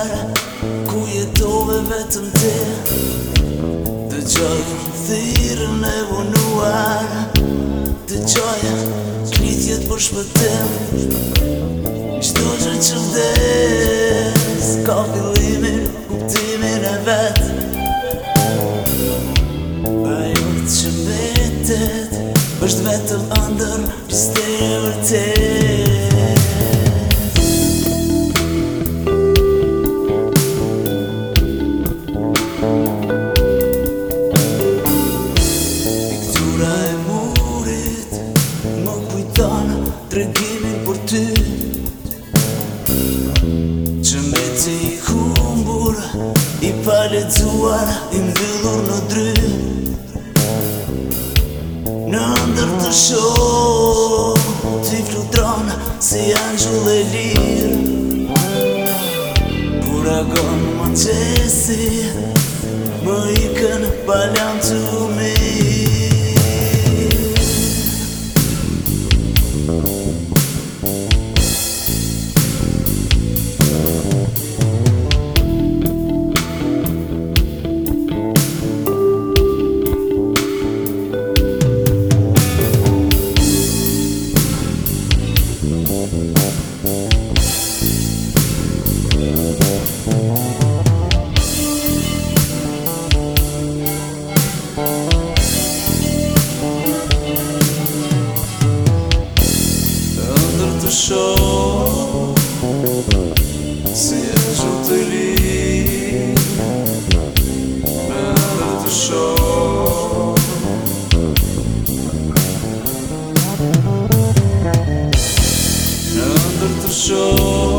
herë Ku jetove vetëm ti Dë gjojë thirë në vunuar Dë gjojë kritjet për shpëtim Shtu që që vdes Ka fillimin, kuptimin e vetë Pa ju të që vetët Bështë vetëm andër Pështë e vërtet Paletuar im vilur në dry Në ndër të shumë Ti flutron si anjull e lir Puragon më tjesi Më ikën balantë Në nëndër të shumë Si e gjithë të i lindë